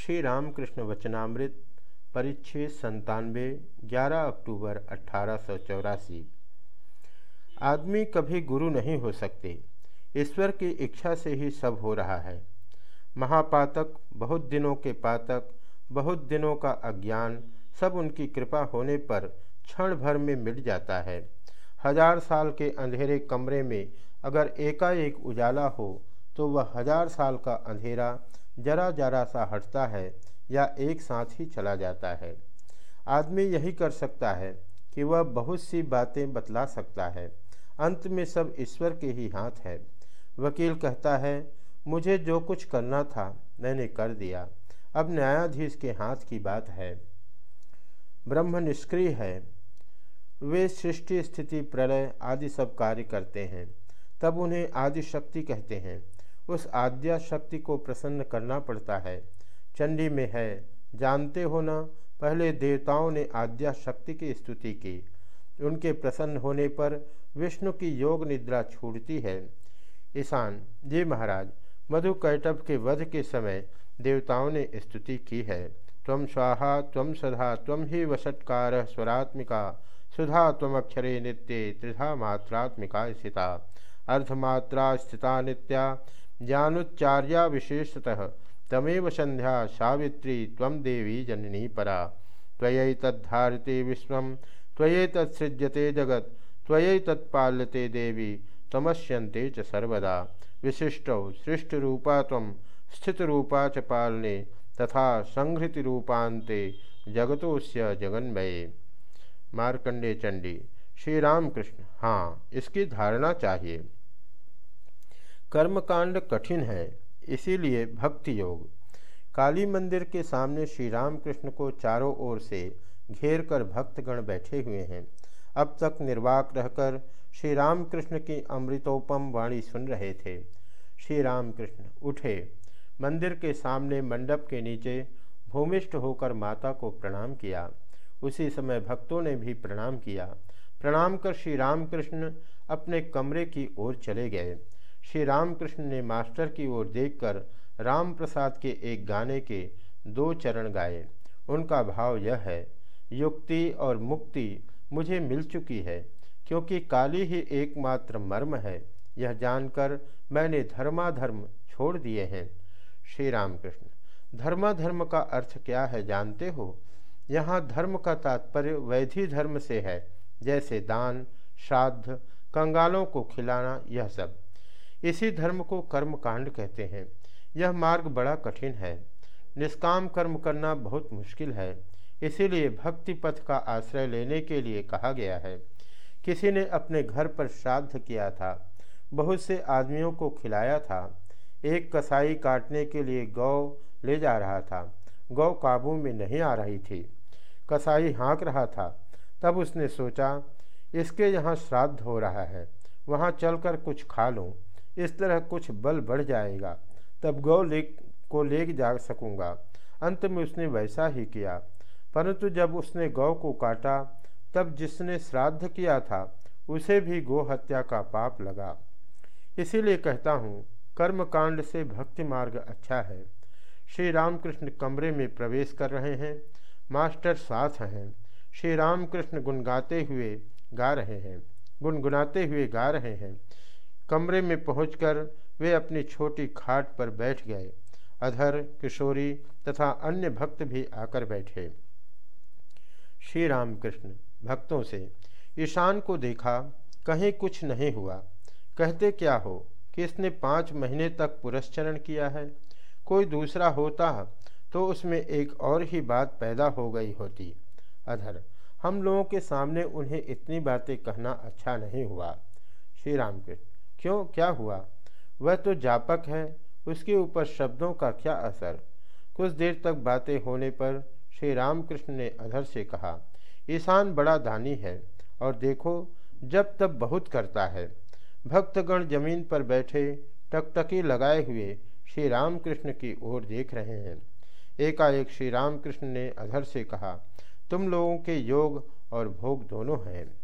श्री रामकृष्ण वचनामृत परिच्छेद संतानवे ग्यारह अक्टूबर अठारह आदमी कभी गुरु नहीं हो सकते, ईश्वर की इच्छा से ही सब हो रहा है। महापातक, बहुत दिनों के पातक, बहुत दिनों का अज्ञान, सब उनकी कृपा होने पर क्षण भर में मिट जाता है। हज़ार साल के अंधेरे कमरे में अगर एकाएक उजाला हो तो वह हज़ार साल का अंधेरा जरा जरा सा हटता है या एक साथ ही चला जाता है। आदमी यही कर सकता है कि वह बहुत सी बातें बतला सकता है। अंत में सब ईश्वर के ही हाथ है। वकील कहता है, मुझे जो कुछ करना था, मैंने कर दिया। अब न्यायाधीश के हाथ की बात है। ब्रह्म निष्क्रिय है। वे सृष्टि, स्थिति, प्रलय आदि सब कार्य करते हैं। तब उन्हें आदि शक्ति कहते हैं। उस आद्या शक्ति को प्रसन्न करना पड़ता है। चंडी में है, जानते हो ना, पहले देवताओं ने आद्या शक्ति की स्तुति की। उनके प्रसन्न होने पर विष्णु की योग निद्रा छूटती है। ईशान, जी महाराज मधु कैटभ के वध के समय देवताओं ने स्तुति की है। तम स्वाहा तम सधा तम ही वसटकार स्वरात्मिका, सुधा तम अक्षरे नित्य, त्रिधा मात्रात्मिका स्थिता। अर्धमात्रा स्थिता नित्या ज्ञानुच्चार्या विशेषतः तमेव संध्या सावित्री तम देवी जननी परा। त्वयैतद्धारते विश्व, त्वयैतत्सृज्यते जगत, त्वयैतत्पाल्यते देवी, तमस्यन्ते च सर्वदा। विशिष्टौ तम स्थितरूपा च पालने, तथा संहृतिरूपान्ते जगतोस्य जगन्मये। मार्कंडे चंडी श्री रामकृष्ण हाँ इसकी धारणा चाहिए। कर्मकांड कठिन है, इसीलिए भक्ति योग। काली मंदिर के सामने श्री रामकृष्ण को चारों ओर से घेर कर भक्तगण बैठे हुए हैं। अब तक निर्वाक रहकर श्री रामकृष्ण की अमृतोपम वाणी सुन रहे थे। श्री रामकृष्ण उठे, मंदिर के सामने मंडप के नीचे भूमिष्ठ होकर माता को प्रणाम किया। उसी समय भक्तों ने भी प्रणाम किया। प्रणाम कर श्री रामकृष्ण अपने कमरे की ओर चले गए। श्री रामकृष्ण ने मास्टर की ओर देखकर राम प्रसाद के एक गाने के दो चरण गाए। उनका भाव यह है, युक्ति और मुक्ति मुझे मिल चुकी है, क्योंकि काली ही एकमात्र मर्म है, यह जानकर मैंने धर्माधर्म छोड़ दिए हैं। श्री रामकृष्ण, धर्माधर्म का अर्थ क्या है जानते हो? यहाँ धर्म का तात्पर्य वैधि धर्म से है, जैसे दान, श्राद्ध, कंगालों को खिलाना, यह सब। इसी धर्म को कर्म कांड कहते हैं। यह मार्ग बड़ा कठिन है। निष्काम कर्म करना बहुत मुश्किल है। इसीलिए भक्ति पथ का आश्रय लेने के लिए कहा गया है। किसी ने अपने घर पर श्राद्ध किया था। बहुत से आदमियों को खिलाया था। एक कसाई काटने के लिए गौ ले जा रहा था। गौ काबू में नहीं आ रही थी। कसाई हाँक रहा था। तब उसने सोचा, इसके यहाँ श्राद्ध हो रहा है। वहाँ चलकर कुछ खा लूँ। इस तरह कुछ बल बढ़ जाएगा, तब गौ ले को ले जा सकूँगा। अंत में उसने वैसा ही किया। परंतु जब उसने गौ को काटा, तब जिसने श्राद्ध किया था, उसे भी गो हत्या का पाप लगा। इसीलिए कहता हूँ कर्म कांड से भक्ति मार्ग अच्छा है। श्री रामकृष्ण कमरे में प्रवेश कर रहे हैं। मास्टर साथ हैं। श्री रामकृष्ण गुनगाते हुए गा रहे हैं। गुनगुनाते हुए गा रहे हैं। कमरे में पहुंचकर वे अपनी छोटी खाट पर बैठ गए। अधर किशोरी तथा अन्य भक्त भी आकर बैठे। श्री रामकृष्ण भक्तों से, ईशान को देखा, कहीं कुछ नहीं हुआ। कहते, क्या हो? कि इसने पाँच महीने तक पुरस्चरण किया है? कोई दूसरा होता तो उसमें एक और ही बात पैदा हो गई होती। अधर, हम लोगों के सामने उन्हें इतनी बातें कहना अच्छा नहीं हुआ। श्री रामकृष्ण क्यों? क्या हुआ? वह तो जापक है, उसके ऊपर शब्दों का क्या असर? कुछ देर तक बातें होने पर श्री रामकृष्ण ने अधर से कहा, ईशान बड़ा दानी है और देखो, जब तब बहुत करता है। भक्तगण ज़मीन पर बैठे टकटकी लगाए हुए श्री रामकृष्ण की ओर देख रहे हैं। एकाएक श्री रामकृष्ण ने अधर से कहा, तुम लोगों के योग और भोग दोनों हैं।